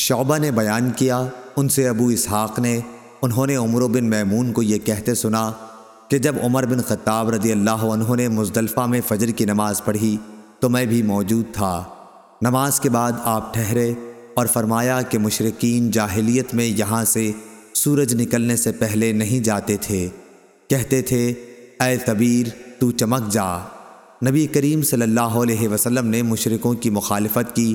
شعبہ نے بیان کیا، ان سے ابو اسحاق نے، انہوں نے عمر بن میمون کو یہ کہتے سنا کہ جب عمر بن خطاب رضی اللہ عنہ نے مزدلفہ میں فجر کی نماز پڑھی تو میں بھی موجود تھا۔ نماز کے بعد آپ ٹھہرے اور فرمایا کہ مشرقین جاہلیت میں یہاں سے سورج نکلنے سے پہلے نہیں جاتے تھے۔ کہتے تھے، اے طبیر تو چمک جا۔ نبی کریم صلی اللہ علیہ وسلم نے مشرقوں کی مخالفت کی